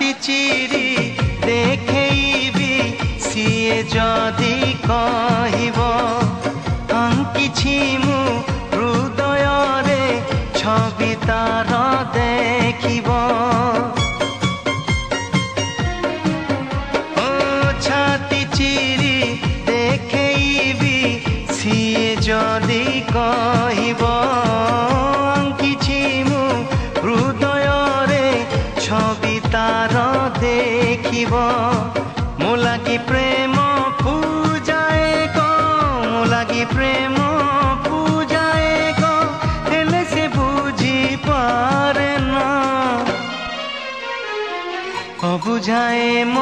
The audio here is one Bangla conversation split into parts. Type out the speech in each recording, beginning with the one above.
ಬಿಚ್ಚಿರಿ দেখেইবি সিয়ে যদি কহিব de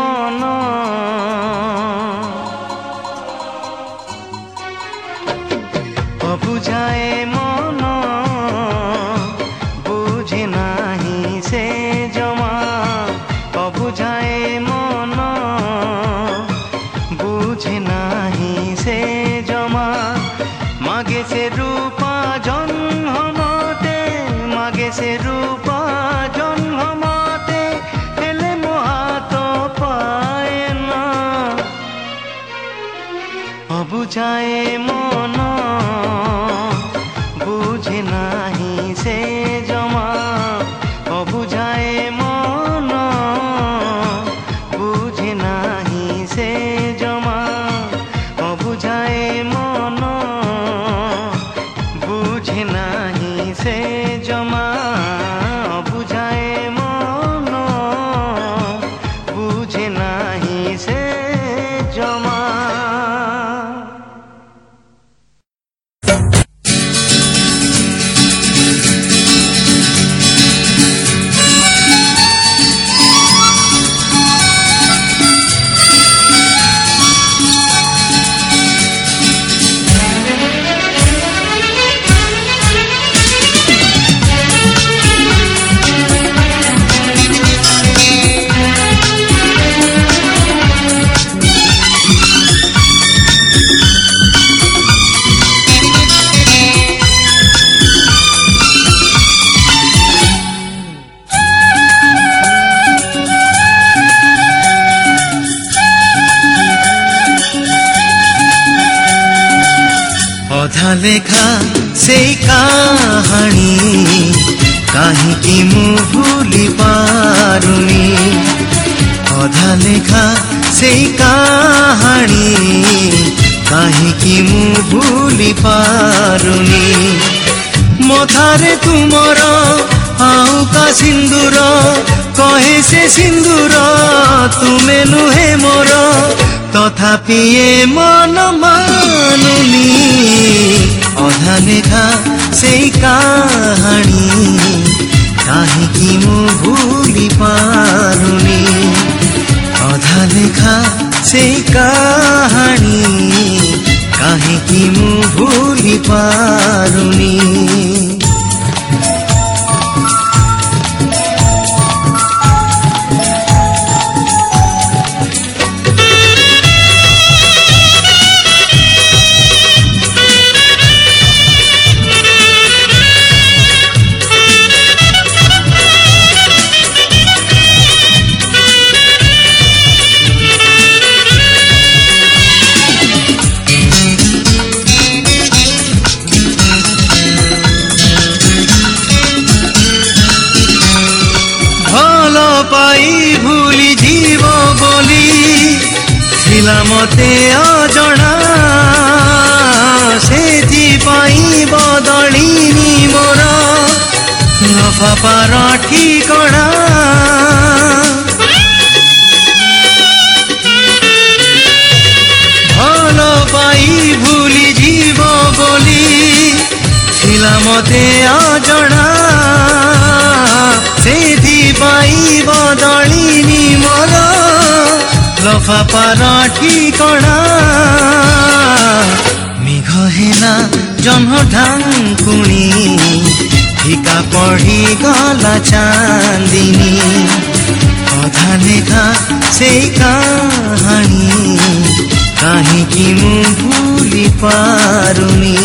কি কণা মেঘ হেনা জহ্ন ঢাঙ্কুণি ঠিকা পড়ি গলা চাঁদিনী অধা লেখা সেই কাহানি কাহিকি মু ভুলি পারুনি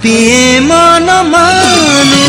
হাঁপিয়ে মন মানু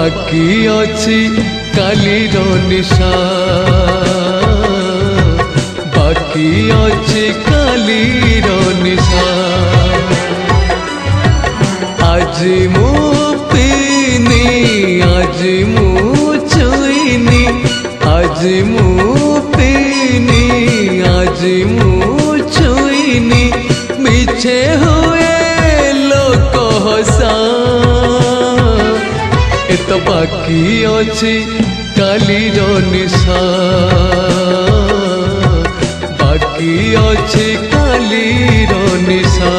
বাকি অছি কালির নিশা বাকি অছি কালির নিশা আজি মু পিনি আজি মু চুইনি আজি মু পিনি আজি মু চুইনি মিছে হয়ে লোক হসা এত বাকি অছি কালির নিশা বাকি অছি কালির নিশা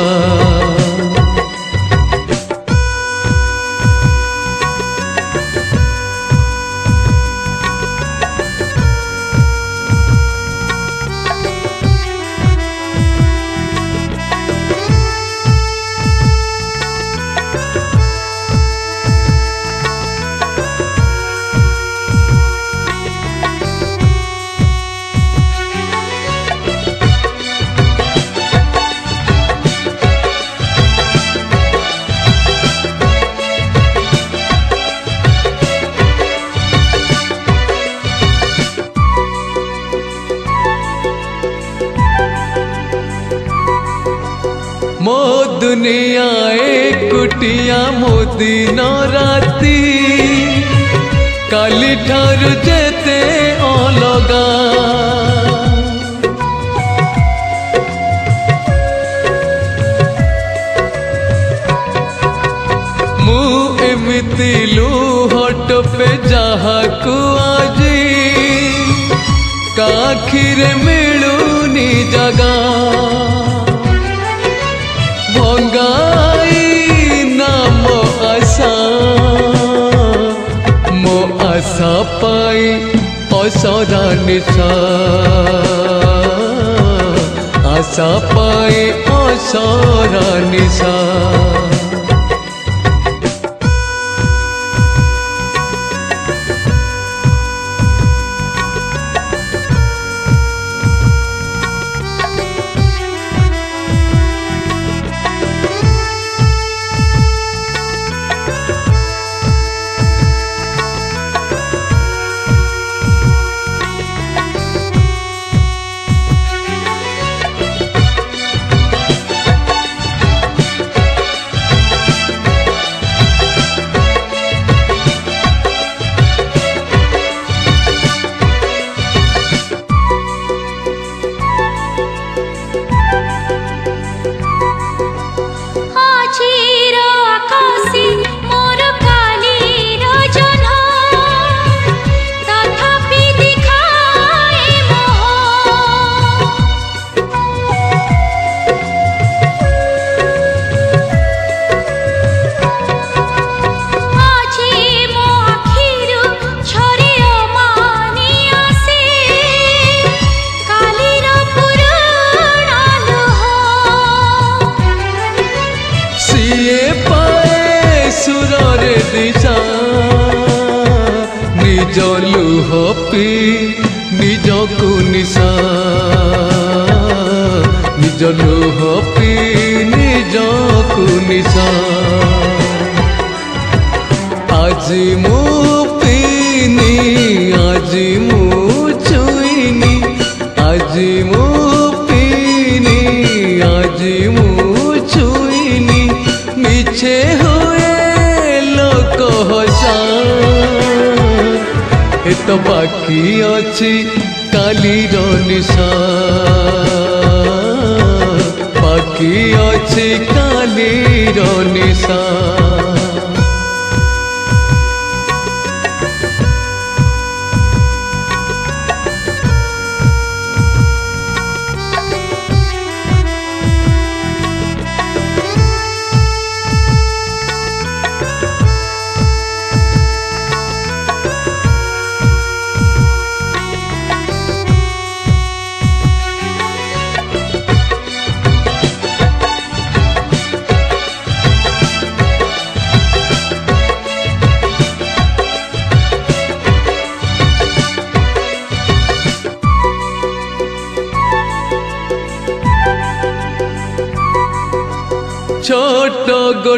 দিছা নিজ লুহপি নিজকু নিশা নিজ লুহপি নিজকু নিশা আজি মু পিনি আজি মু চুইনি আজি মু পহচান এ তো বাকি আছে কালির নিশান বাকি আছে কালির নিশান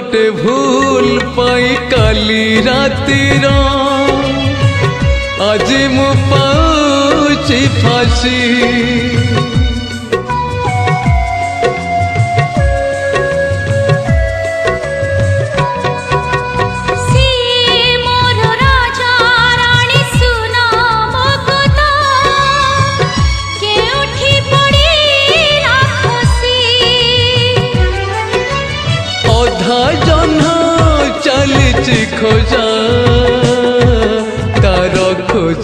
বটে ভুল পাই কালি রাতির আজি মু পাউছি ফাঁসি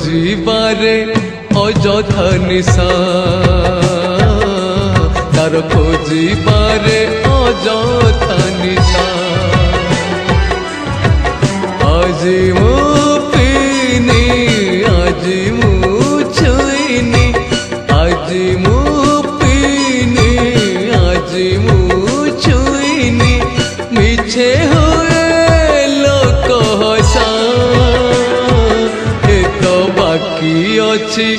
খুঁজিবারে অযথা নিশা তার খুঁজিবারে অযথা নিশা আছে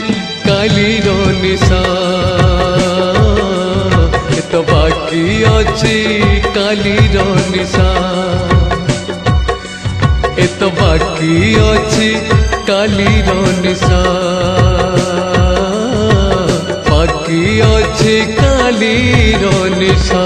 কালির নিশা তো বাকি আছে কালির নিশা এত বাকি আছে কালির নিশা বাকি আছে কালির নিশা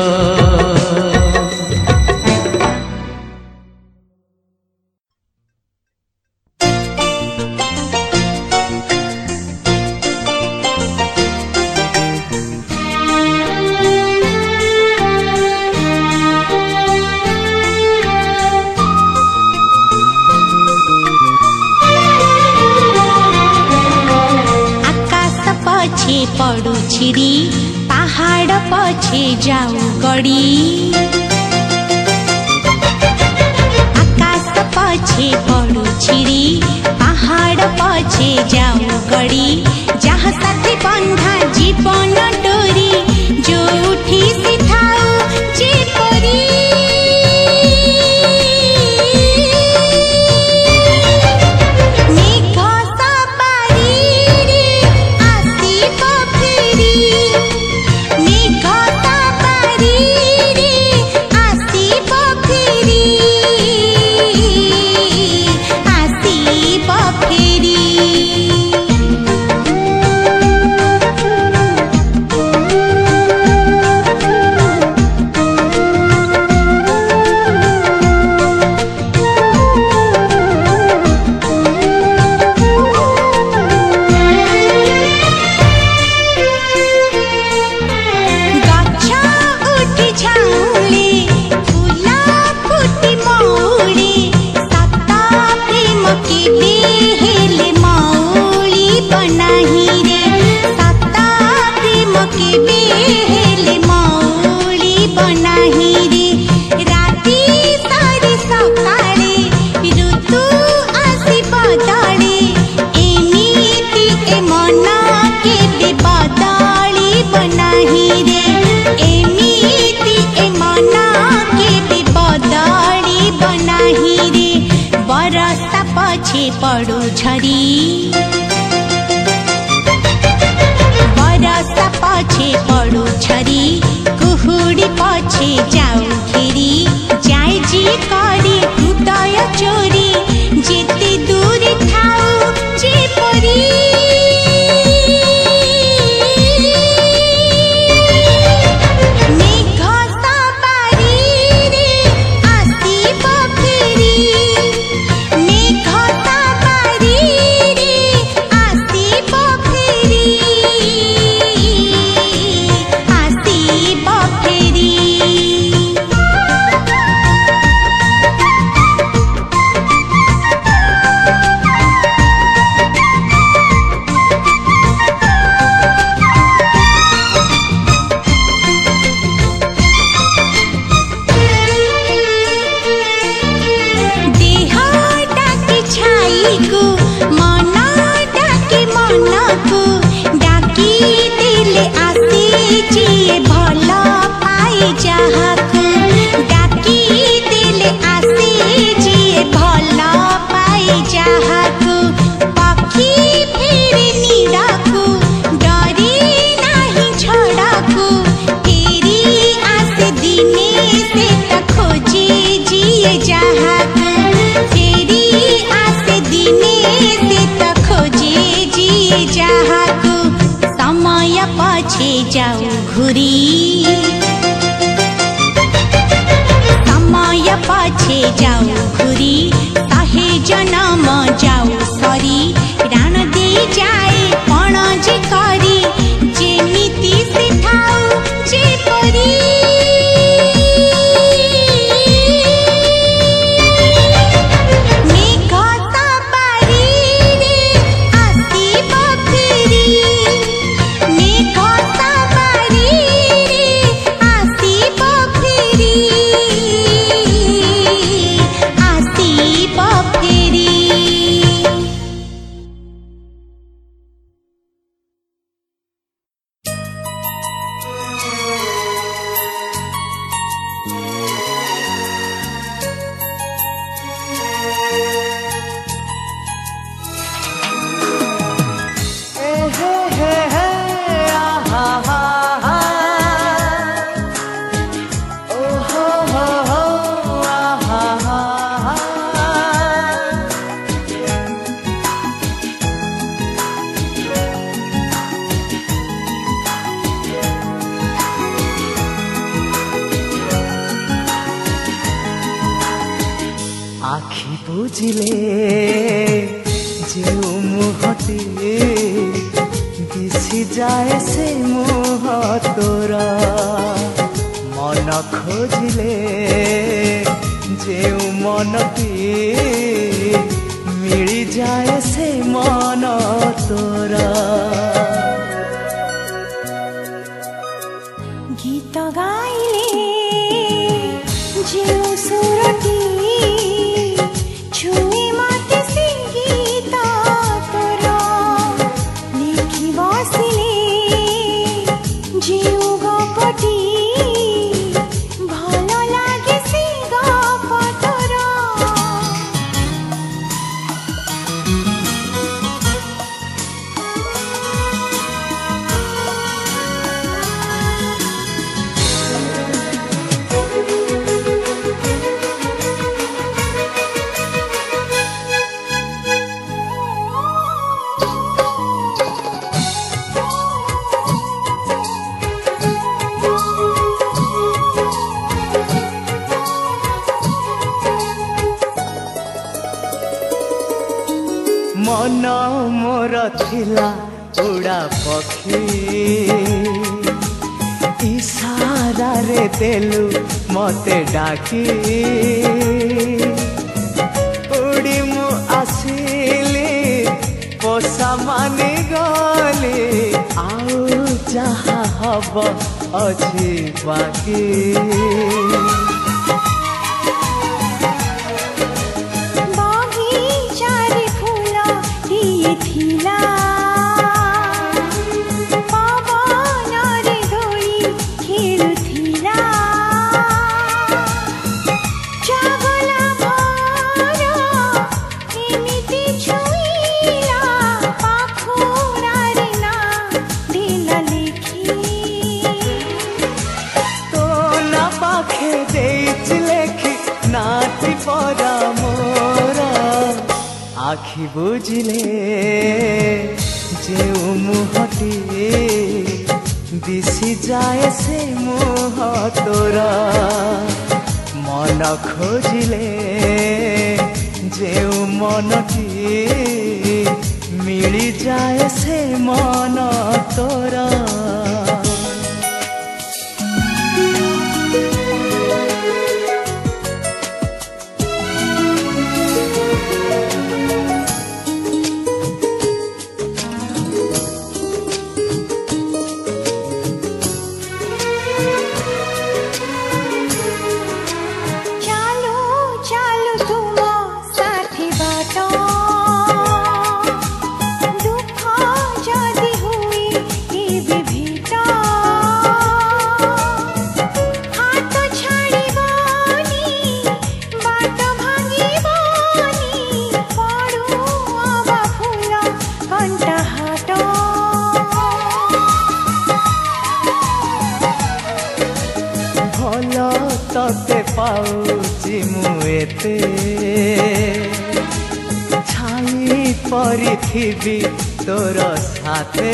পথে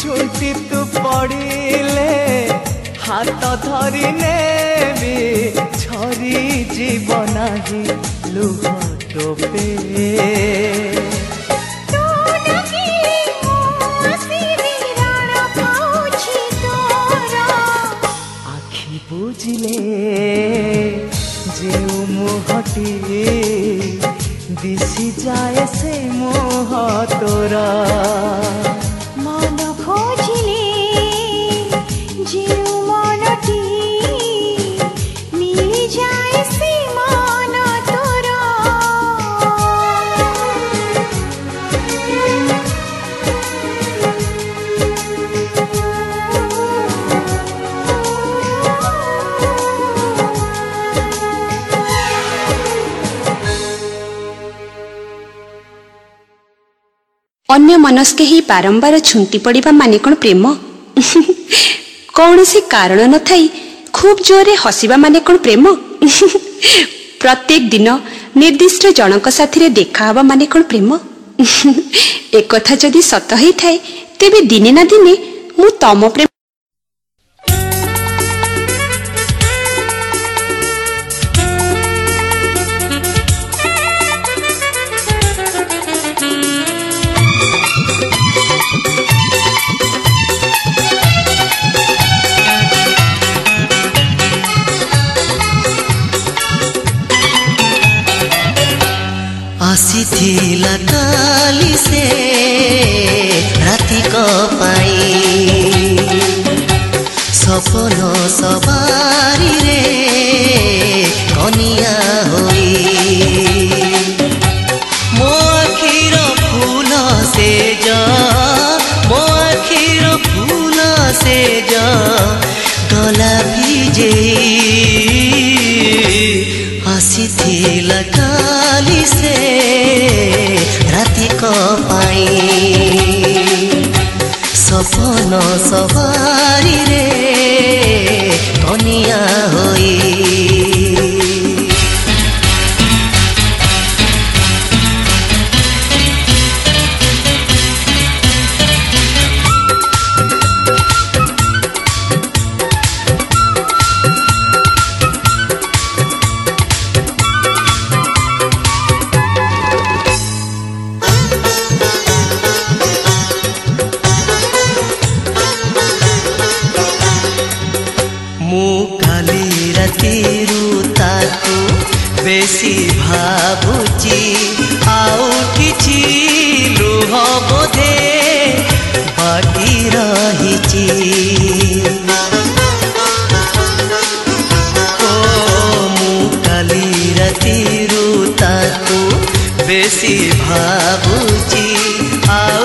ঝুঁটি তু পড়িলে হাত ধরি নেবি ছড়ি জীবন নাহি ଅମନସ୍କେ ହିଁ ବାରମ୍ବାର ଛୁଣ୍ଟି ପଡ଼ିବା ମାନେ କ'ଣ ପ୍ରେମ କୌଣସି କାରଣ ନଥାଇ ଖୁବ୍ ଜୋରରେ ହସିବା ମାନେ କ'ଣ ପ୍ରେମ ପ୍ରତ୍ୟେକ ଦିନ ନିର୍ଦ୍ଦିଷ୍ଟ ଜଣଙ୍କ ସାଥିରେ ଦେଖା ହେବା ମାନେ କ'ଣ ପ୍ରେମ ଏକଥା ଯଦି ସତ ହେଇଥାଏ ତେବେ ଦିନେ ନା ଦିନେ ମୁଁ ତମ ପ୍ରେମ ମୁଁ କାଲି ରାତିରୁ ତାକୁ ବେଶୀ ଭାବୁଛି ଆଉ କିଛି ଲୁହ ବୋଧେ ବାକି ରହିଛି ରାତିରୁ ତାକୁ ବେଶୀ ଭାବୁଛି ଆଉ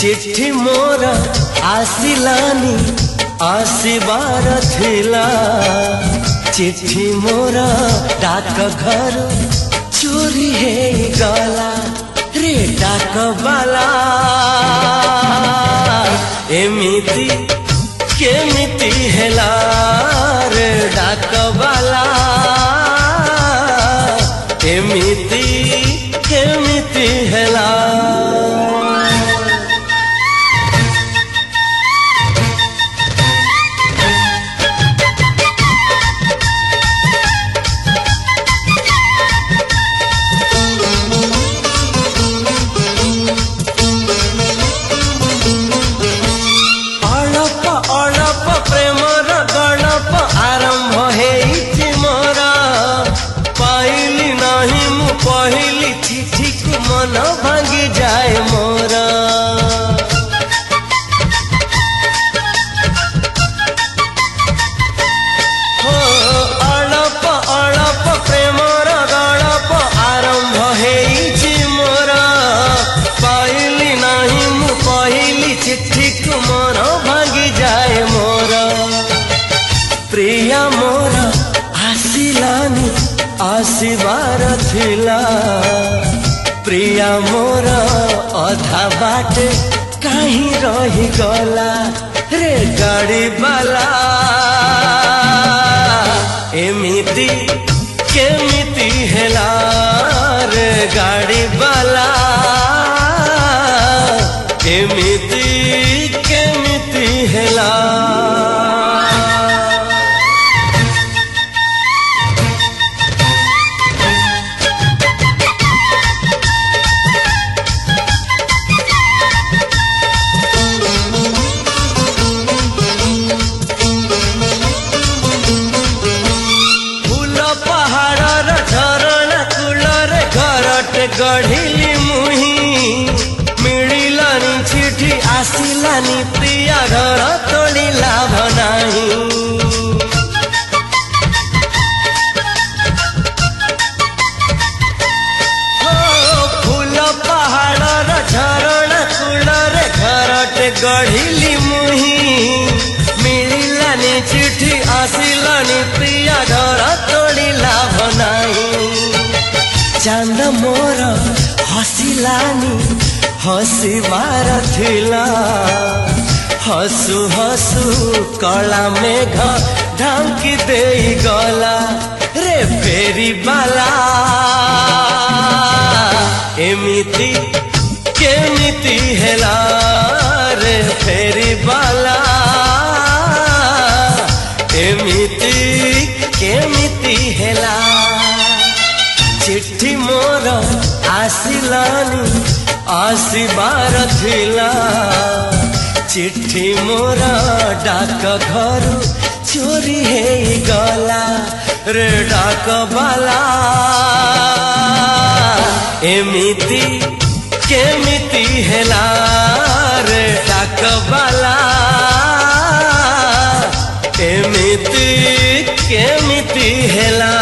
चिट्ठी मोरा आसिलानी आशीबार थिला चिट्ठी मोरा डाक घर चोरी है गला रे डाक बाला एमिति केमिति हेला रे डाक बाला एमिति केमिति हेला চল मोर हसिलानी हसिबार हसु हसु कला मेघ ढांकी दे गला रे फेरी बाला एमिति केमिति हेला रे फेरी बाला চিঠি মোর আসিলানি আসিবার ছিলা চিঠি মোর ডাক ঘর চোরি হেই গলা রে ডাক বালা এমিতি কেমিতি হেলা রে ডাক বালা এমিতি কেমিতি হেলা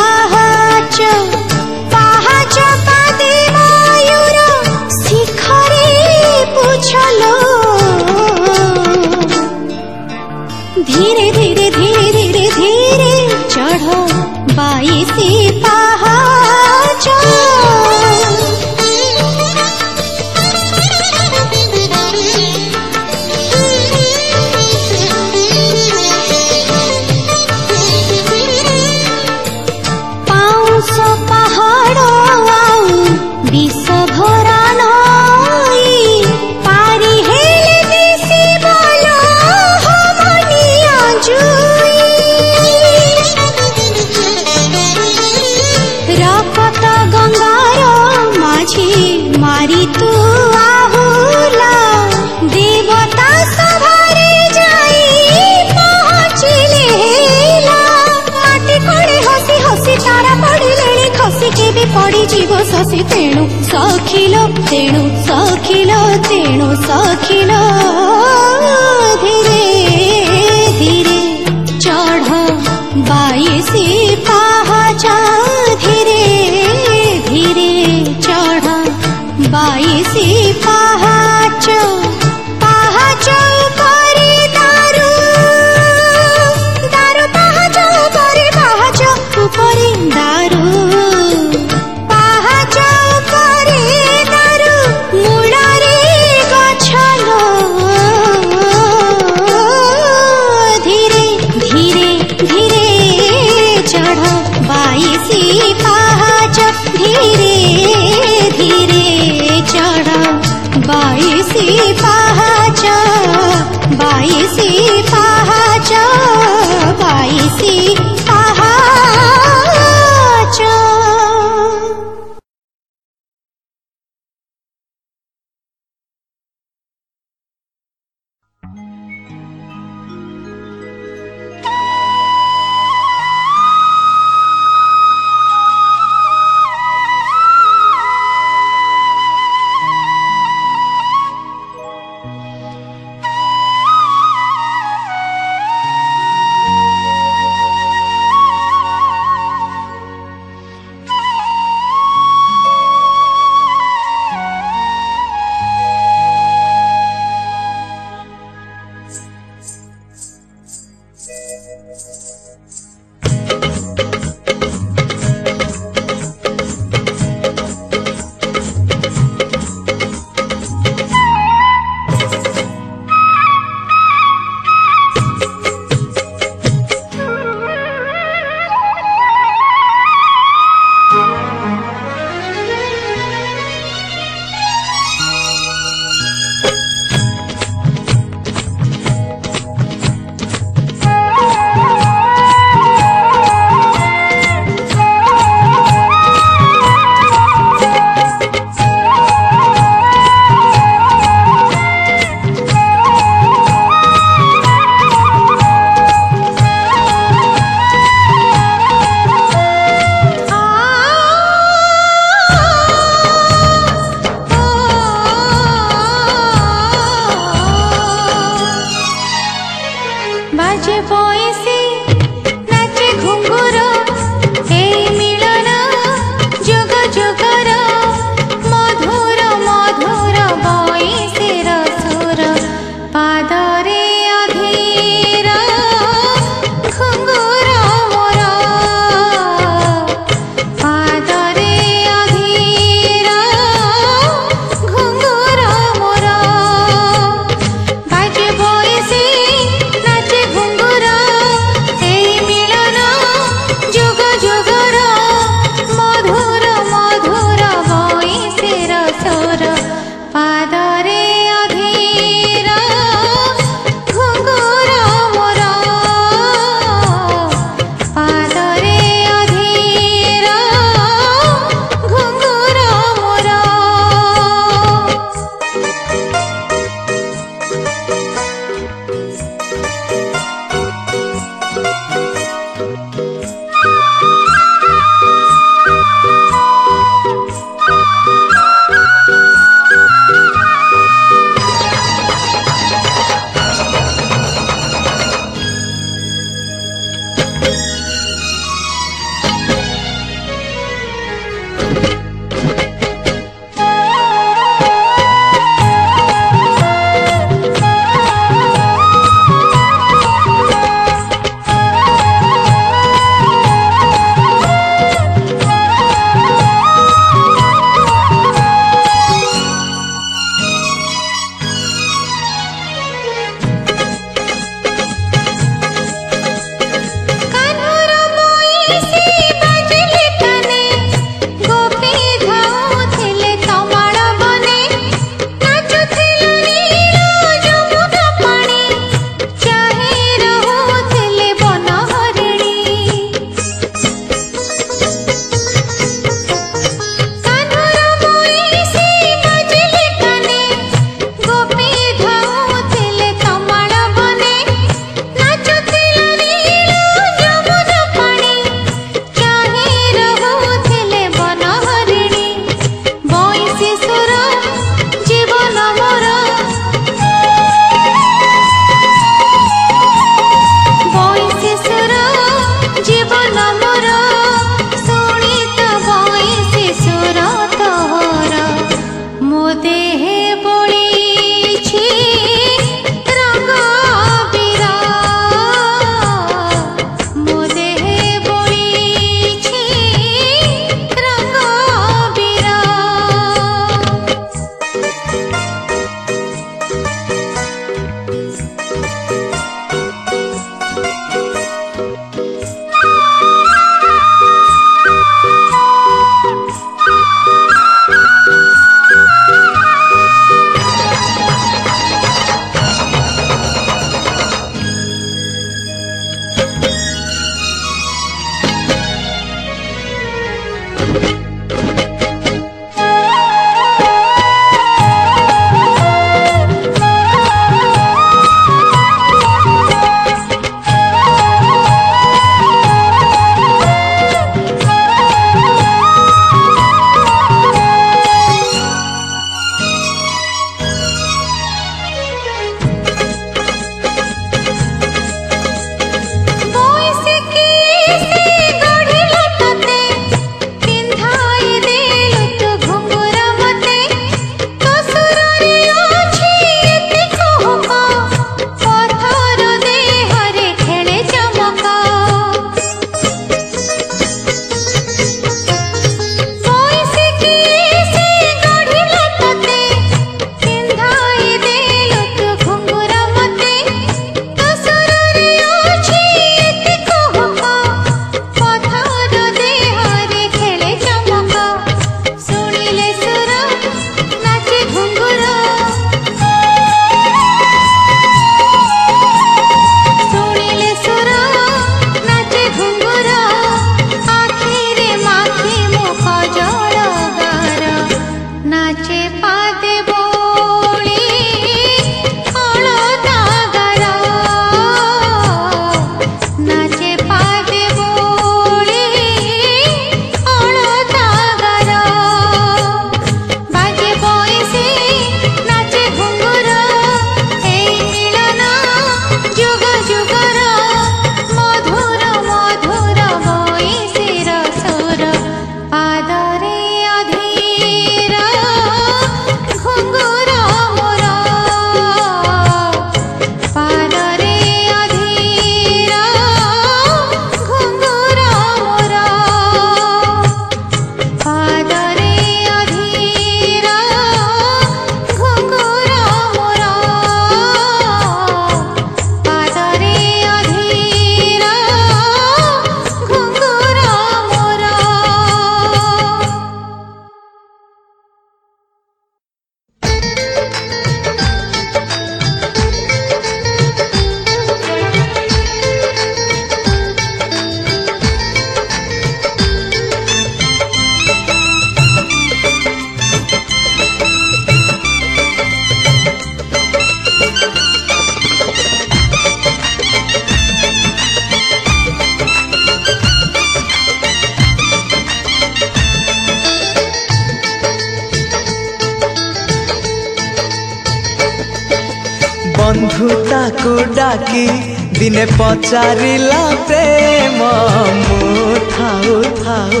पचारिला प्रेम मु थाउ थाउ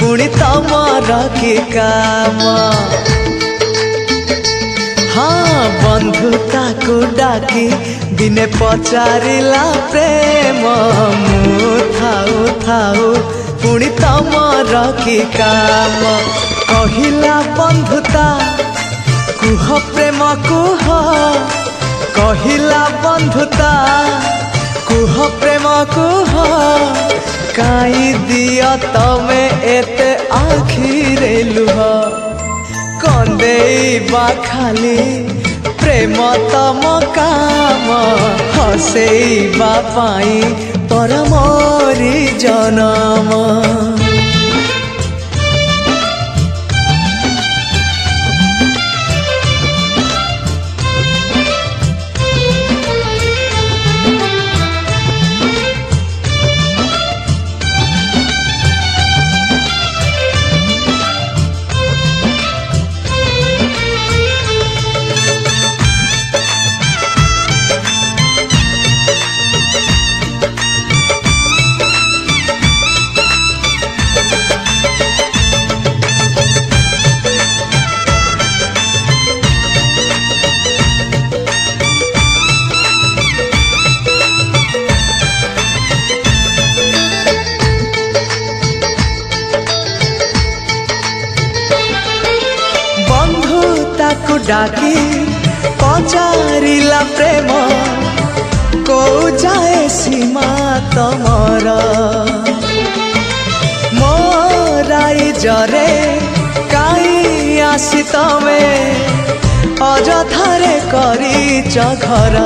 तम त मर कि काम हाँ बन्धुताको डाकी दिने पचारिला प्रेम मु थाउ थाउ पुणि त काम कहिला बन्धुता कुह प्रेम कुह कहिला बन्धुता কুহ প্রেম কুহ কাই দিয় তমে এতে আখিরে লুহ কন্দেইবা খালি প্রেম তম কাম হসেইবা পাই পরমরি জনম ডাকি পଚାରିଲା ପ୍ରେମ କୋଉ ଯାଏ ସୀମା ତମର ମୋ ରାଇଜରେ କାଇଁ ଆସି ତମେ ଅଯଥାରେ କରିଛ ଘର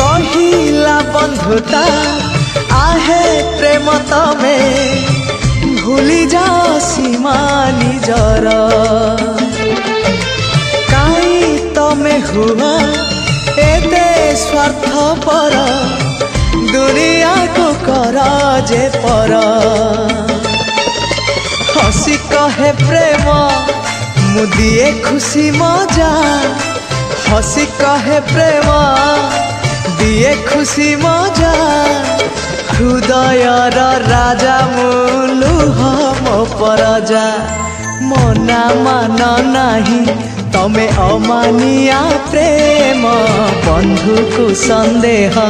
କହିଲା ବନ୍ଧୁତା है ପ୍ରେମତ ମେ ଭୁଲି ଯାଅ ସୀମା ନିଜର କାହିଁ ତମେ ହୁଅ ଏତେ ସ୍ୱାର୍ଥପର ଦୁନିଆକୁ କର ଯେ ପର ହସି କହେ ପ୍ରେମ ମୁଁ ଦିଏ ଖୁସି ମଜା हसी कहे प्रेमा दिए खुशी मजा ହୃଦୟର ରାଜା ମୁଲୁହ ମୋ ପରଜା ମୋ ନା ମାନ ନାହିଁ ତମେ ଅମାନିଆ ପ୍ରେମ ବନ୍ଧୁକୁ ସନ୍ଦେହ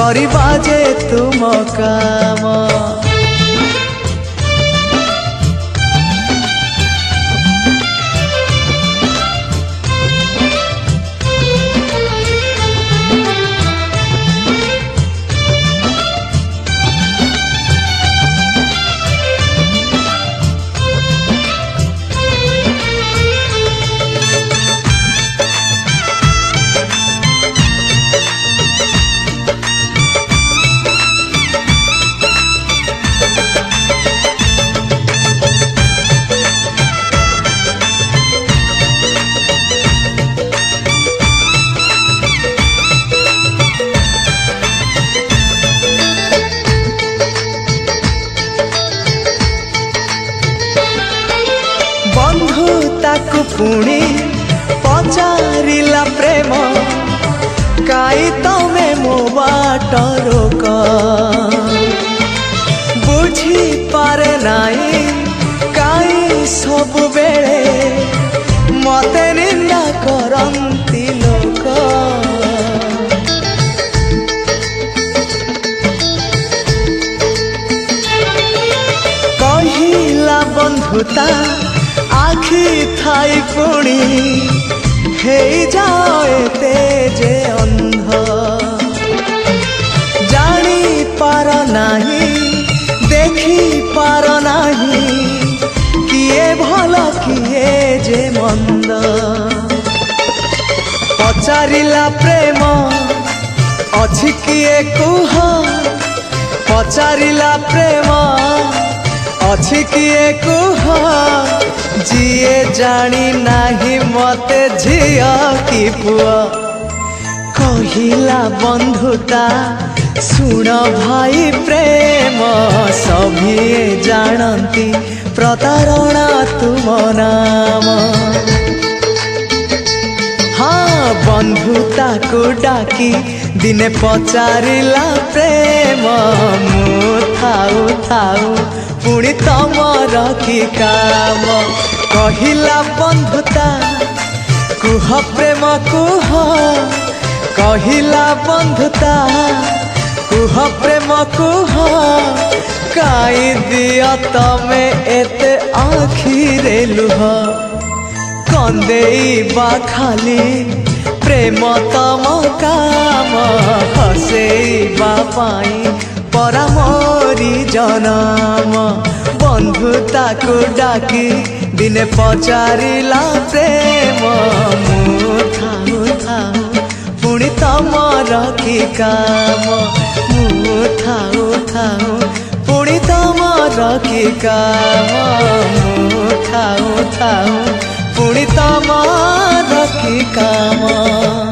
କରିବା ଯେ ତୁମ କାମ ପୁଣି ପଚାରିଲା ପ୍ରେମ କାଇ ତମେ ମୋ ବାଟ ରୋକ ବୁଝିପାରେ ନାହିଁ କାଇ ସବୁବେଳେ ମତେ ନିନ୍ଦା କରନ୍ତି ଲୋକ କହିଲା ବନ୍ଧୁତା আখি থাই পুণি হেই যাও এতে যে অন্ধ জানি পার নাহি দেখি পার নাহি কিয়ে ভাল কিয়ে যে মন্দ পচারিলা প্রেম ଅଛି କିଏ କୁହ ପଚାରିଲା ପ୍ରେମ ଅଛି କିଏ କୁହ ଯିଏ ଜାଣି ନାହିଁ ମତେ ଝିଅ କି ପୁଅ କହିଲା ବନ୍ଧୁଟା ଶୁଣ ଭାଇ ପ୍ରେମ ସଭିଏ ଜାଣନ୍ତି ପ୍ରତାରଣା ତୁମ ନାମ ହଁ ବନ୍ଧୁ ତାକୁ ଡାକି ଦିନେ ପଚାରିଲା ପ୍ରେମ ମୁଁ ଥାଉ ଥାଉ पुणी तम रखी काम कहला बंधुता कुह प्रेम कुह कहला बंधुता कुह प्रेम कुह कई दिय तमें एत आखिरे लुह कंदे खाली प्रेम तम काम हसैबा ମରା ମୋରି ଜନମ ବନ୍ଧୁ ତାକୁ ଡାକି ଦିନେ ପଚାରିଲା ପ୍ରେମ ମୁଁ ଥାଉ ଥାଉ ପୁଣି ତମର କି କାମ ମୁଁ ଥାଉ ଥାଉ ପୁଣି ତମର କି କାମ ମୁଁ ଥାଉ ଥାଉ ପୁଣି ତମର କି କାମ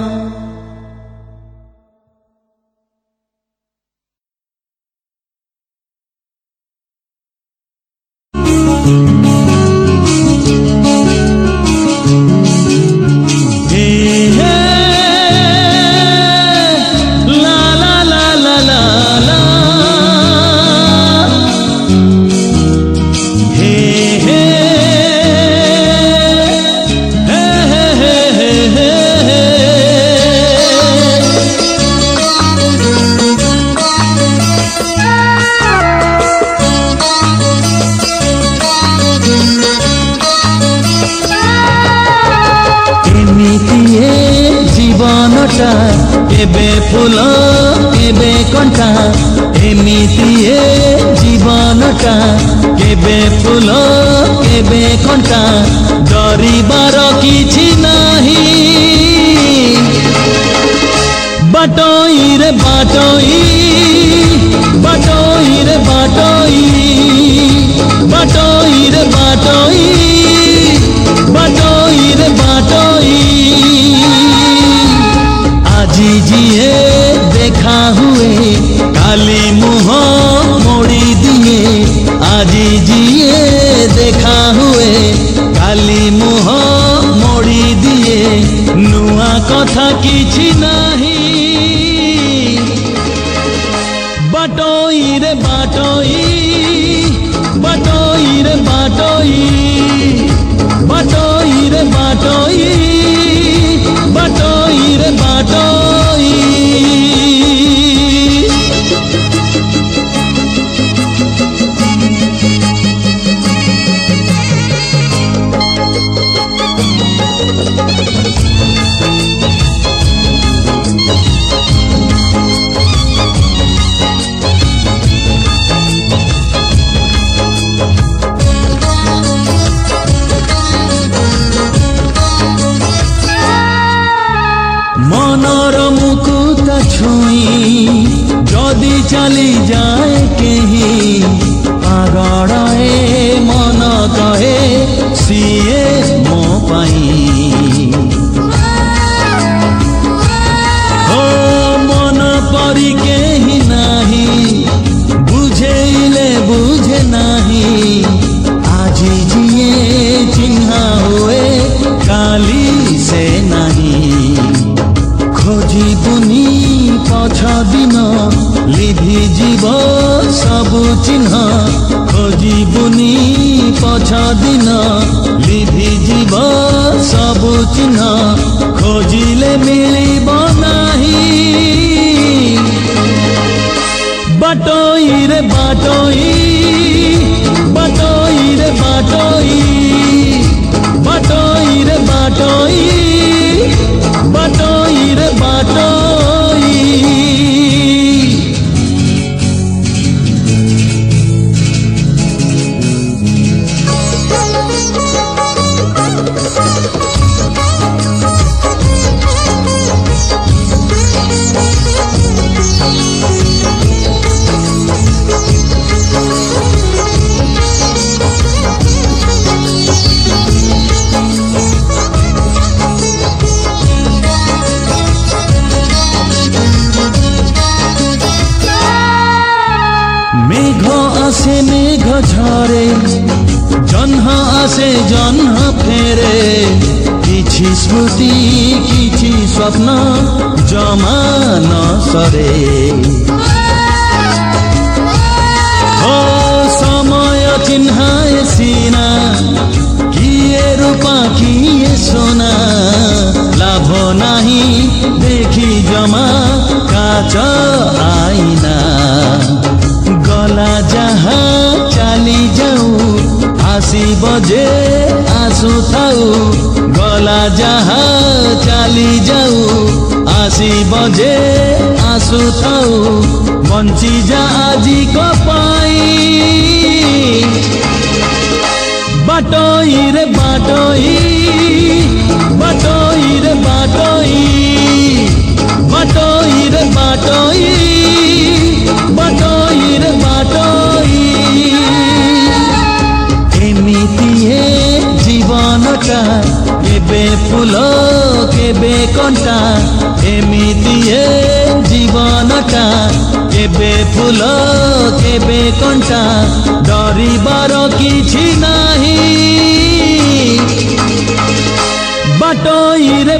ঝরে জহ্ন আসে জহ্ন ফেরে কিছু স্মৃতি কিছু স্বপ্ন জমান ন সরে সময় চিহ্নায় সিনা কিয়ে রূপা কিয়ে সোনা লাভ নাহি দেখি জমা কাচ আইনা বাঁশি বজে আসু থাউ গলা যাহা চালি যাউ আসি বজে আসু থাউ বঞ্চি যা আজি কপাই বাটই রে বাটই বাটই রে বাটই বাটই রে বাটই ଫୁଲ କେବେ କଣ୍ଟା ଏମିତି ଏ ଜୀବନଟା କେବେ ଫୁଲ କେବେ କଣ୍ଟା ଡରିବାର କିଛି ନାହିଁ ବାଟଇରେ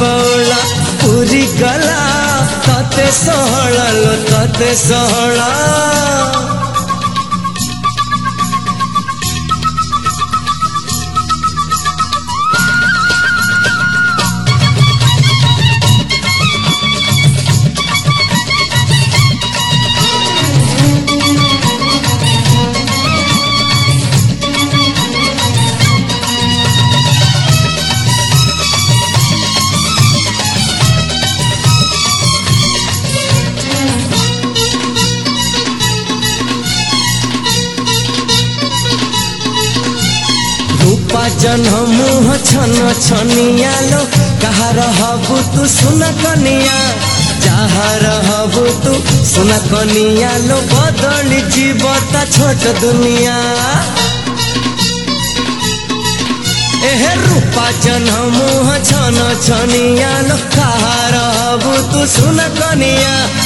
বলা পুরি গলা তাতে সহলাল তাতে সহলাল छनिया लो कहा रहबू तू सुन कनिया जहाँ रहबू तू सुन कनिया लो बदल जीवता छोट दुनिया एहे रूपा जन्म छन छनिया लो कहा रहबू तू सुन कनिया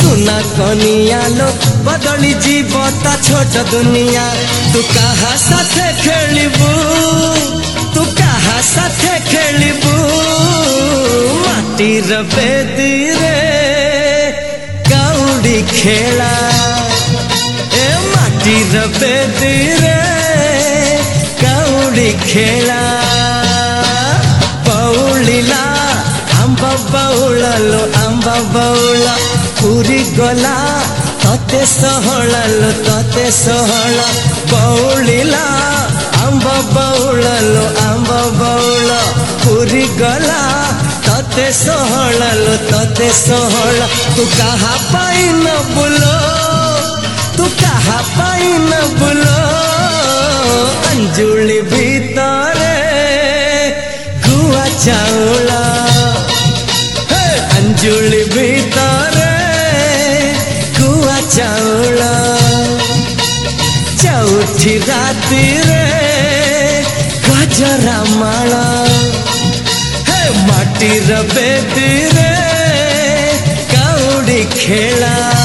सुना कनिया लो बदली जी ब छोट दुनिया तू कहा साथ खेलबु तू कहा साथ खेलबु माटी र खेला कौडी माटी र रे कौडी खेला पौडी ला ಬೌಳಲು ಅಂಬ ಬೌಳ ಉರಿಗೊಲ ತತೆ ಸಹಳಲು ತತೆ ಸಹಳ ಬೌಳಿಲ ಅಂಬ ಬೌಳಲು ಅಂಬ ಬೌಳ ಉರಿಗೊಲ ತತೆ ಸಹಳಲು ತತೆ ಸಹಳ ತು ಕಹ ಪೈನ ಬುಲೋ ತು ಕಹ ಪೈನ ಬುಲೋ ಅಂಜುಳಿ ಭೀತಾರೆ ಗುವ ಚೌಳ जुड़ तारे तो कुआ चाउल चौठी राती रे गजरा माला हे माटी रे कौड़ी खेला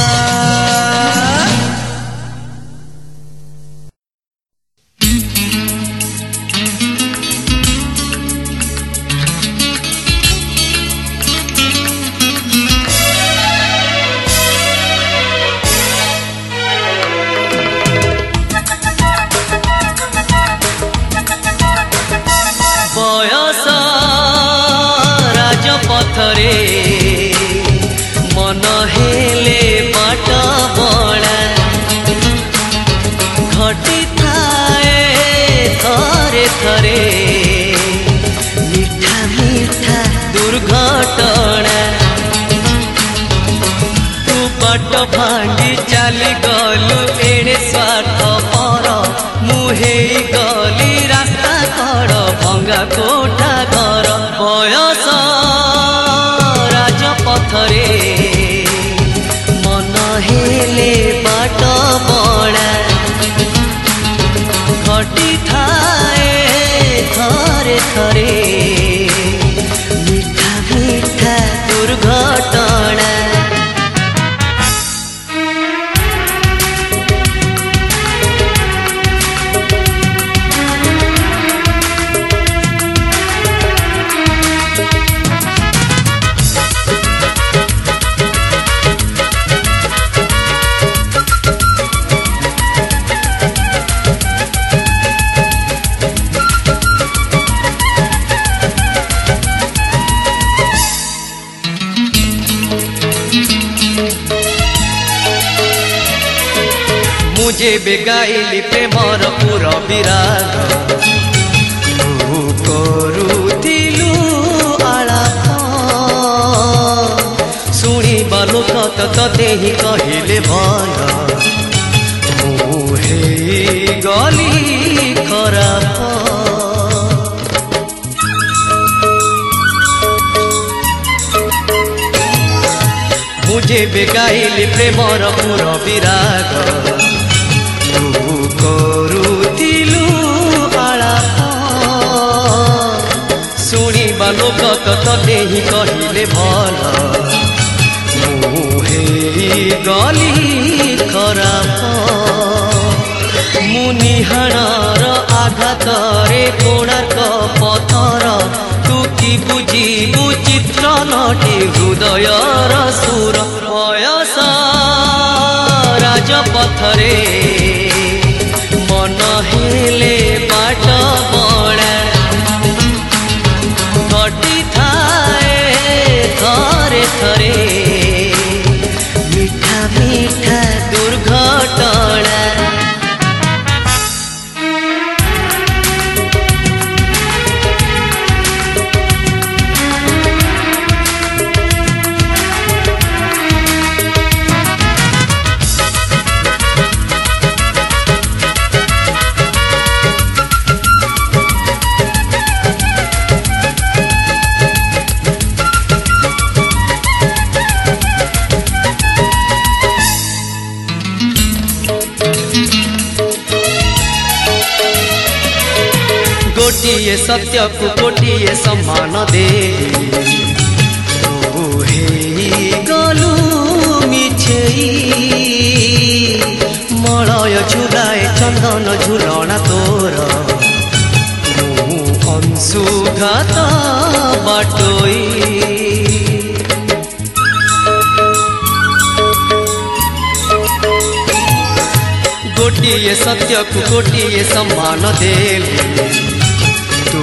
ଗାଇଲି ପ୍ରେମର ପୁର ବିରାଗ ତୁ କରୁଥିଲୁ ଆଳାପ ଶୁଣିବା ଲୋକ ତ ତତେ ହିଁ କହିଲେ ଭଲ ମୁଁ ହେଇଗଲି ଖରାପ বুঝেবে গাইলি প্রেমর পুর বিরাগ त त्यही कहिले मुहे गली खराब मुनि हाँड र आघात रे कोणार्क पथर तुकि बुझी बुचित्र नटे हृदय र सुर वयस राजपथरे मन हेले बाट থরে सत्य को गोटे सम्मान दे मलय चुदाए चंदन झुलना तोर अंशुघात बाटोई गोटे सत्य को गोटे सम्मान दे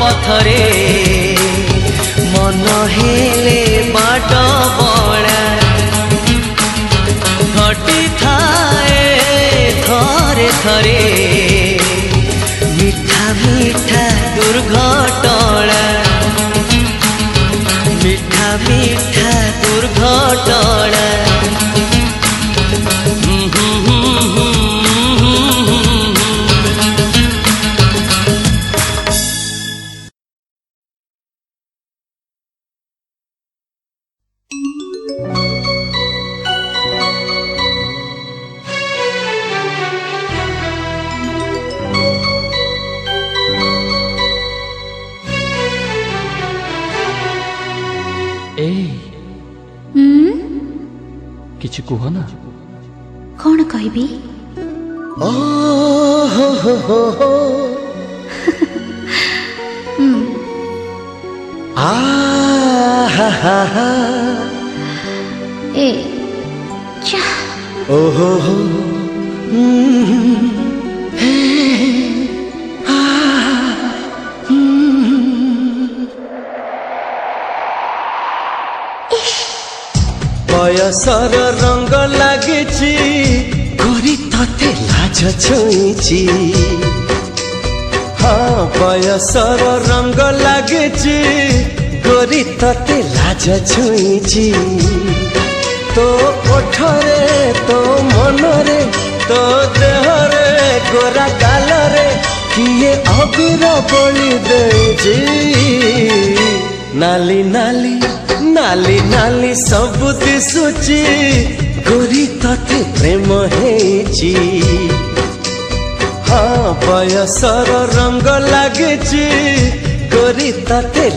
ପଥରେ ମନ ହେଲେ ବାଟ ବଳା ଘଟିଥାଏ ଥରେ ଥରେ ତୁଝ ଛୁଇଁଛି ତୋ ଓଠରେ ତୋ ମନରେ ତୋ ଦେହରେ ଗୋରା କାଲରେ କିଏ ଅବିର ବୋଳି ଦେଇଛି ନାଲି ନାଲି ନାଲି ନାଲି ସବୁ ଦିଶୁଛି ଗୋରି ତତେ ପ୍ରେମ ହେଇଛି ହଁ ବୟସର ରଙ୍ଗ ଲାଗିଛି तर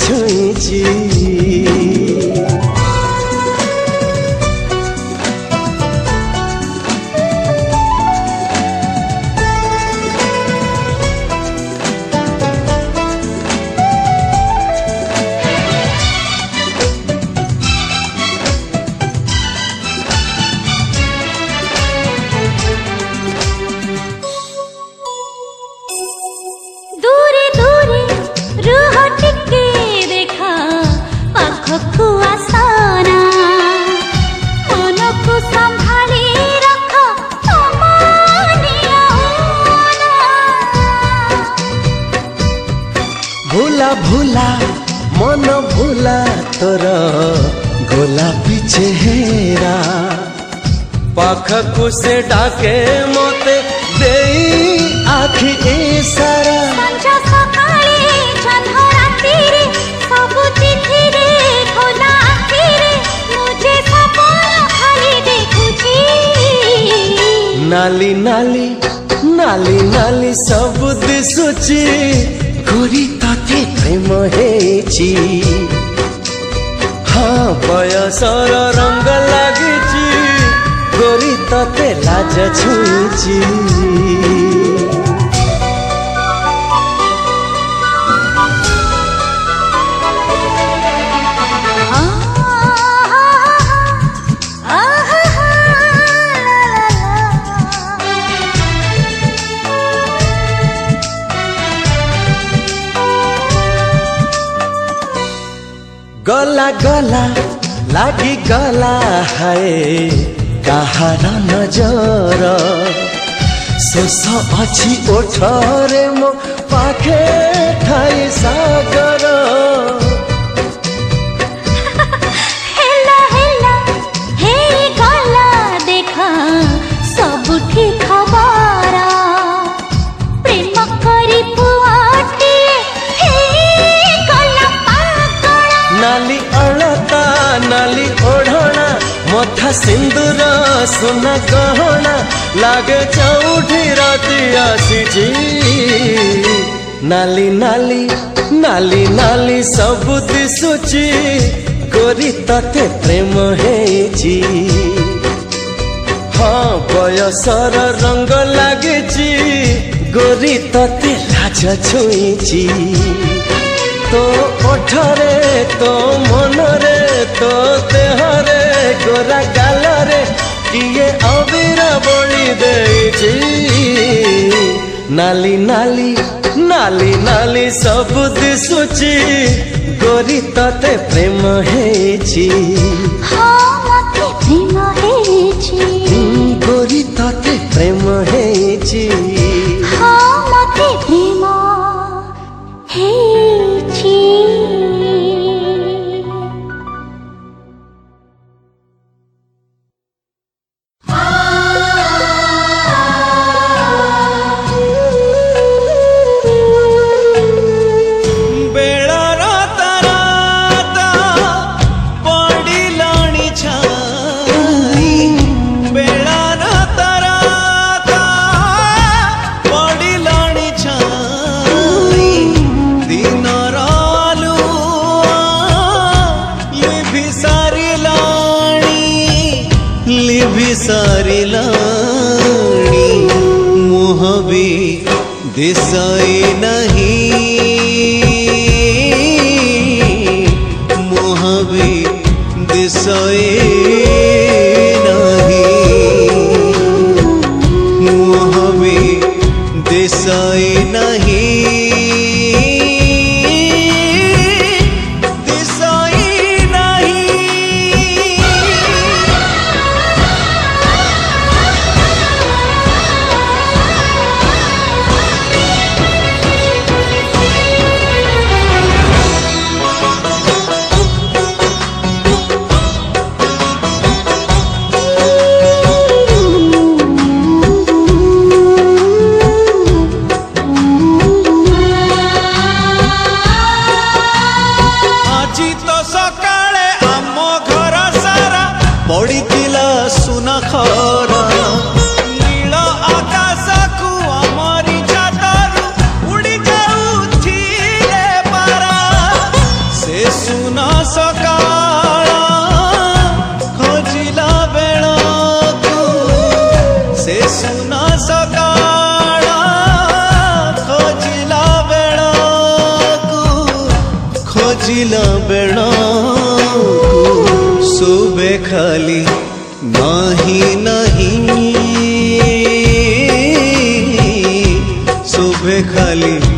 छु उसे डाके मोते दे आखि इशारा নালি নালি নালি নালি সবু দিশুছি ঘুরি তাতে প্রেম হেছি ହଁ ବୟସର ରଙ୍ଗ ଲାଗିଛି तते लाज छुछि गला गला लागी गला हाय କାହାର ନଜର ଶୋଷ ଅଛି ଓଠରେ ମୋ ପାଖେ ଥାଇ ସାଗର ସିନ୍ଦୁର ସୁନା ଗହଣା ଲାଗେ ଚଉଠି ରାତି ଆସିଛି ନାଲି ନାଲି ନାଲି ନାଲି ସବୁ ଦିଶୁଛି କରି ତତେ ପ୍ରେମ ହେଇଛି ହଁ ବୟସର ରଙ୍ଗ ଲାଗିଛି ଗୋରି ତତେ ଲାଜ ଛୁଇଁଛି ତୋ ଓଠରେ ତୋ ମନରେ ତୋ ଦେହରେ ଗୋରା ଗାଲରେ କିଏ ଅବିର ବଳି ଦେଇଛି ନାଲି ନାଲି ନାଲି ନାଲି ସବୁ ଦିଶୁଛି ଗୋରି ତତେ ପ୍ରେମ ହେଇଛି ଗୋରି ତତେ ପ୍ରେମ ହେଇଛି Yeah.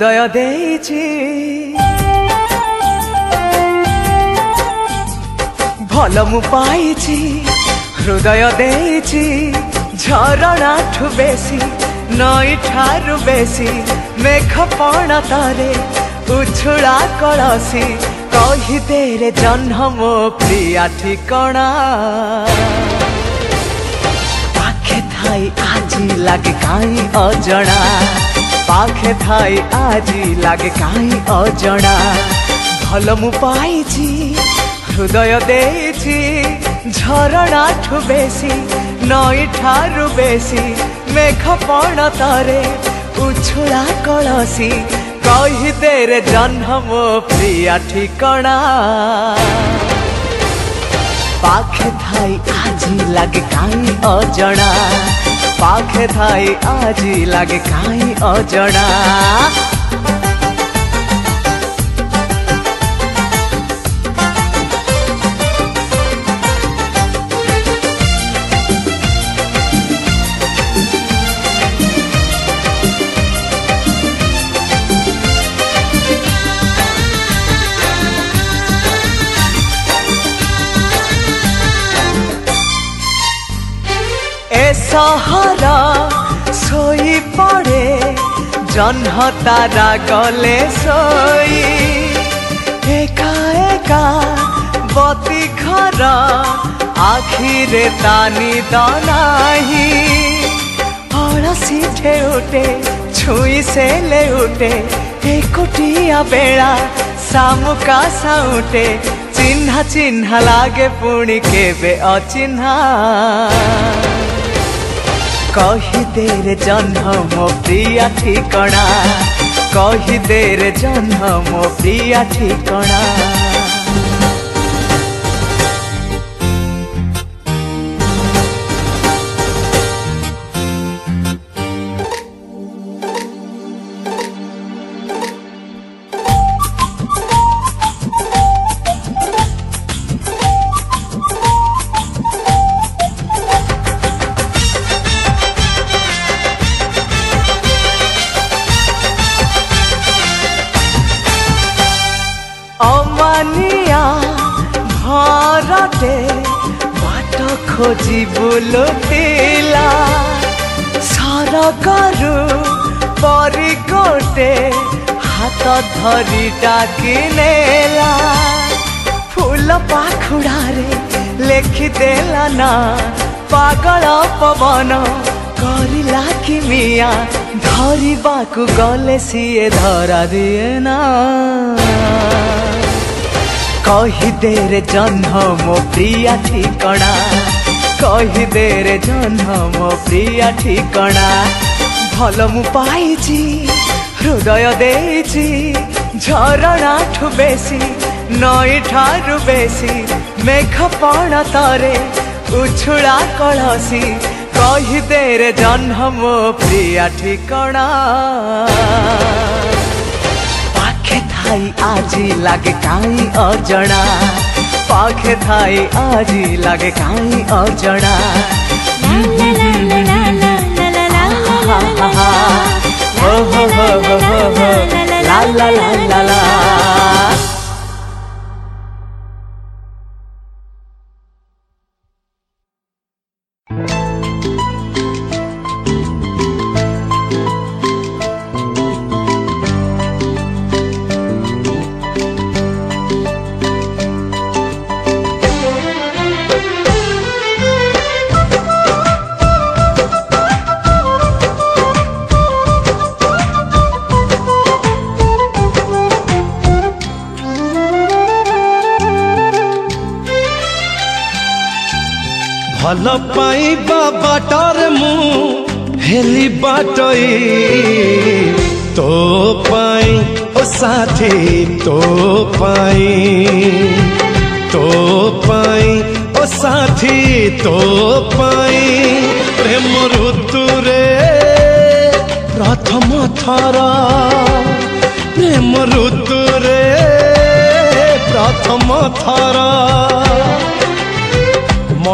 हृदय देछि भलम पाइछि हृदय देछि झरणा ठु बेसी नई ठारु बेसी मेघ तारे उछुडा कळसी कहि तेरे जन्म प्रिया ठिकणा आखे थाई आजी लागे काई अजणा ପାଖେ ଥାଇ ଆଜି ଲାଗେ କାହିଁ ଅଜଣା ଭଲ ମୁଁ ପାଇଛି ହୃଦୟ ଦେଇଛି ଝରଣାଠୁ ବେଶୀ ନଈଠାରୁ ବେଶୀ ମେଘ ପଣତରେ ଉଛୁଳା କଳସୀ କହିଦେ ରେ ଜହ୍ନ ମୋ ପ୍ରିୟା ଠିକଣା পাখে থাই আজি লাগে কাই অজনা পাখে থাই আজি লাগে কাই অজড়া চহরা চৈ পৰে জন্ম তাৰা গলে চৈ একা একা বতি ঘৰ আখিৰে টানি দলাহি অৰচি ঠেউতে ছুইছে লেউতে একোটিয়া বেড়া চামুকা চাওঁতে চিহ্না চিহ্না লাগে পুৰণি কেবে অচিহ্না କହିଦେ ରେ ଜହ୍ନ ମୋ ପ୍ରିୟା ଠିକଣା କହିଦେ ରେ ଜହ୍ନ ମୋ ପ୍ରିୟା ଠିକଣା জীবল তেলা ସରକାରୁ ପରି ଗୋଟେ ହାତ ଧରି ଡାକି ନେଲା ଫୁଲ ପାଖୁଡ଼ାରେ ଲେଖିଦେଲା ନା ପାଗଳ ପବନ କରିଲା କି ମିଆ ଧରିବାକୁ ଗଲେ ସିଏ ଧରା ଦିଏ ନା କହିଦେରେ ଜହ୍ନ ମୋ ପ୍ରିୟା ଠିକଣା କହିଦେ ରେ ଜହ୍ନମ ପ୍ରିୟା ଠିକଣା ଭଲ ମୁଁ ପାଇଛି ହୃଦୟ ଦେଇଛି ଝରଣାଠୁ ବେଶୀ ନଈଠାରୁ ବେଶୀ ମେଘ ପଣ ତରେ ଉଛୁଳା କଳସୀ କହିଦେ ରେ ଜହ୍ନମ ପ୍ରିୟା ଠିକଣା ପାଖେ ଥାଇ ଆଜି ଲାଗେ କାହିଁ ଅଜଣା পাখে থাই আজি লাগে साई अजडा ভাল পাইবা বাটৰ মোৰ হেলি বাটই তো পাই ও সাথে তো পাই তো পাই ও সাথী তো পাই প্রেম ঋতুরে প্রথম থর প্রেম ঋতুরে প্রথম থর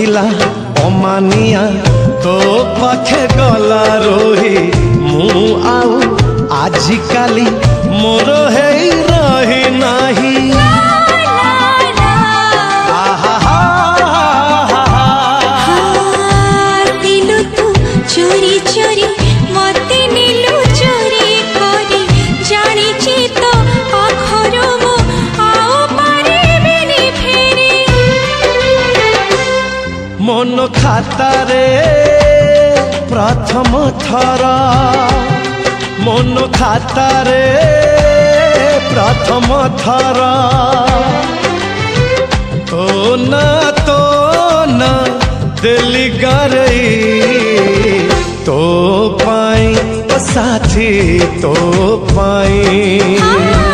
ছিলা অমানিয়া তো পাখে গলা রহি মু আউ আজিকালি ଥର ମନ ଖାତାରେ ପ୍ରଥମ ଥର ତୋ ନା ତୋ ନା ଦେଲି ଗାରେଇ ତୋ ପାଇଁ ସାଥୀ ତୋ ପାଇଁ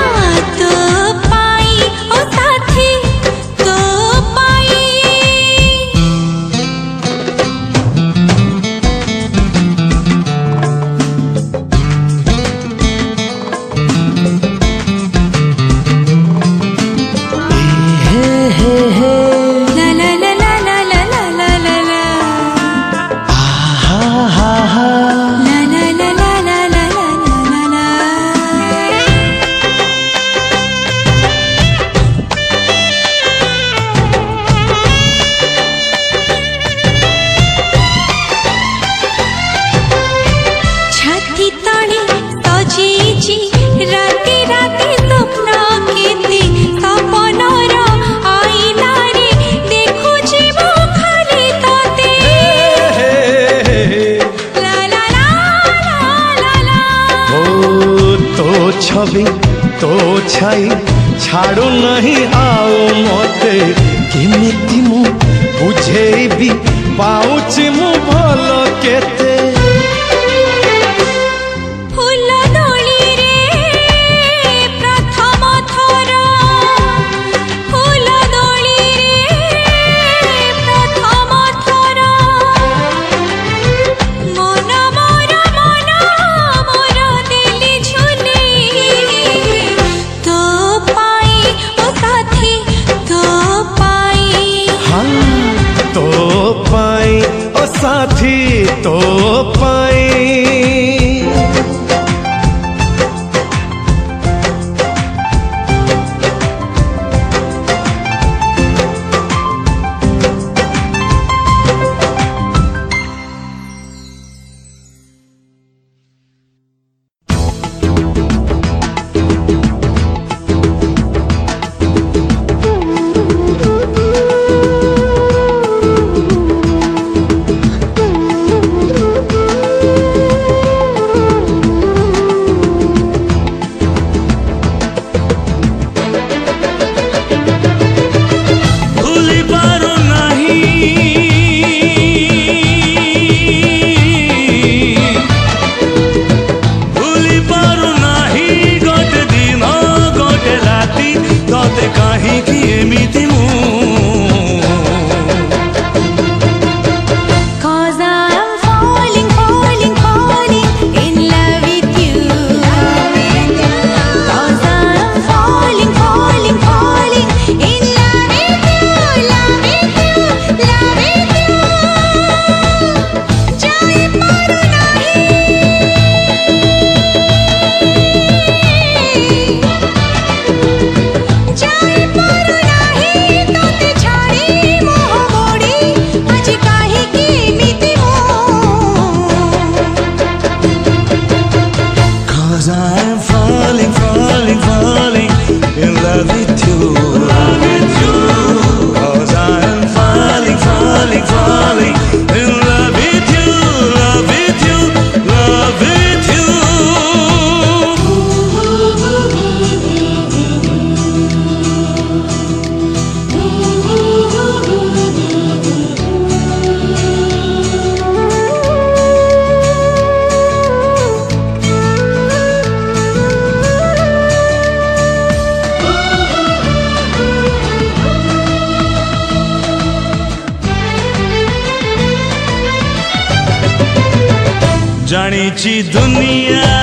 जाणीची दुनिया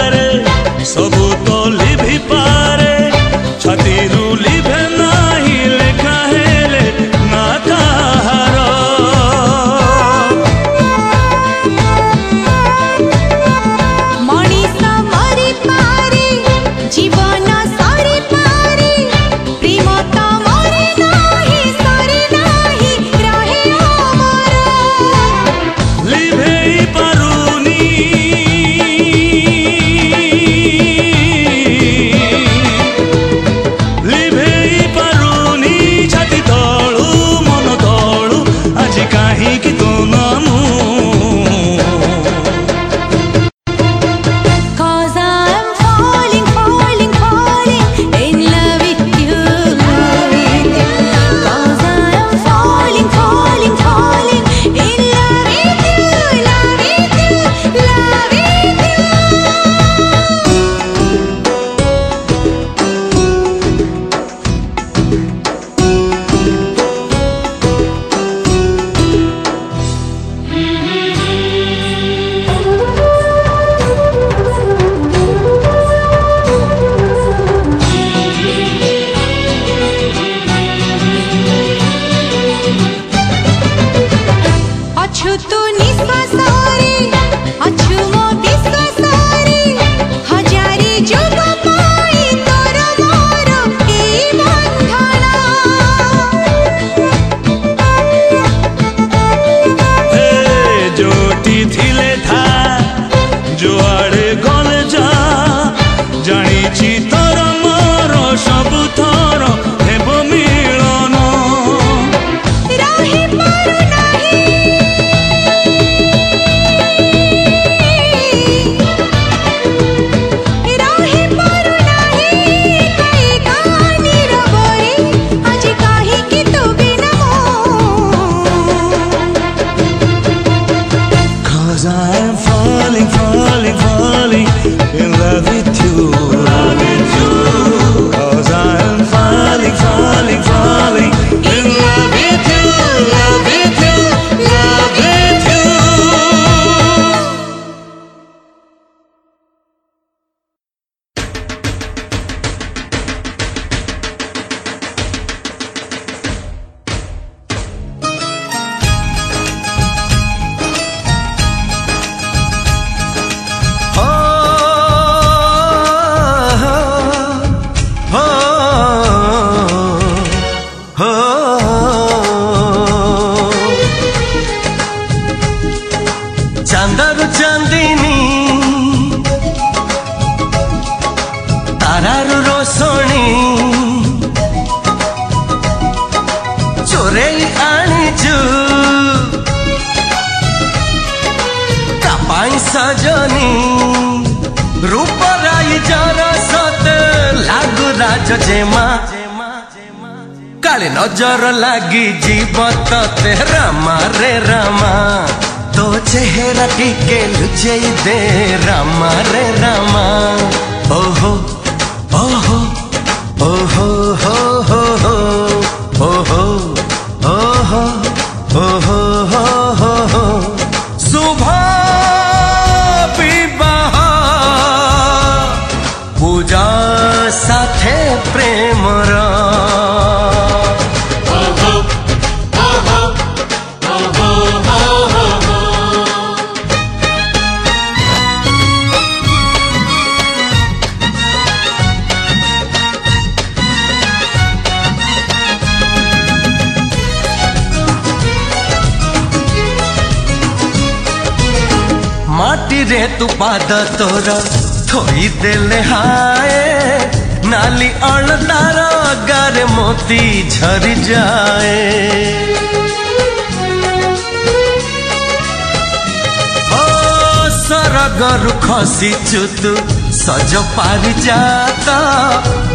ଜେମା କାଳେ ନଜର ଲାଗି ଯିବ ତତେ ରାମା ରେ ରାମା ତୋ ଚେହେରା ଟିକେ ଲୁଚେଇ ଦେ ରାମା ରେ ରାମା ଓହୋ ଓହୋ ଓହୋ ହୋ ହୋ ହୋ ଓହୋ ଓହୋ ଓହୋ ପାଦ ତୋର ଥୋଇ ଦେଲେ ହାଏ ନାଲି ଅଳତାର ଗାରେ ମୋତି ଝରି ଯାଏ ସରଗରୁ ଖସିଛୁ ତୁ ସଜ ପାରିଯାତ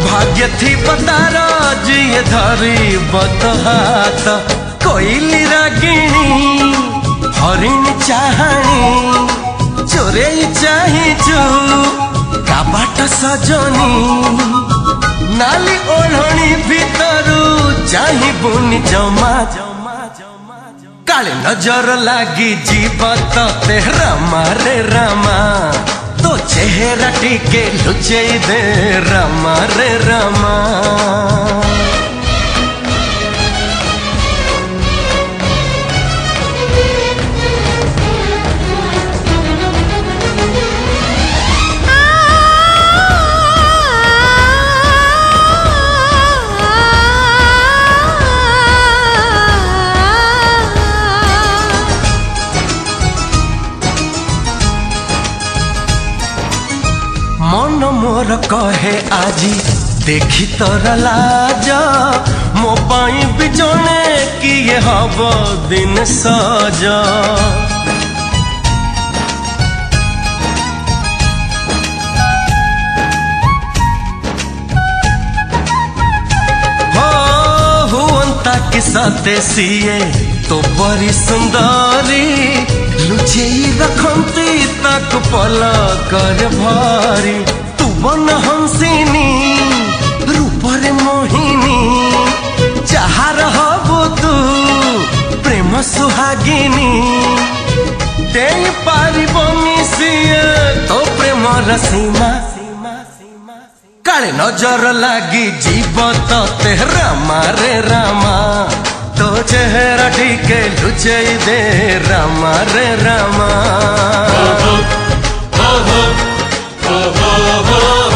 ଭାଗ୍ୟ ଥିବ ତାର ଯିଏ ଧରିବ ତ ହାତ କୋଇଲି ରାଗିଣୀ ହରିଣୀ ଚାହାଣୀ চোরেই চাহিছু কাবাট সজনী নালি ওଢ଼ଣୀ ভিতরু চাহিবুনি জমা কালে নজর লাগি জীব তে রামা রে রামা তো চেহারাটিকে লুচেই দে রামা রে রামা मोर कहे आज देखी तोर लाज मो पाई भी जने किए हब दिन सज सते सीए तो बड़ी सुंदरी लुचे रखती तक पल कर भारी বনহংসিনী রূপরে মোহিনী যাহার হবু তু প্রেম সুহাগিনী দেই পারিবনি সিয়ে তো প্রেমর সীমা কালে নজর লাগি জীব তে রামা রে রামা তো চেহারা ঠিক লুচাই দে রামা রে রামা Oh, oh, oh, oh.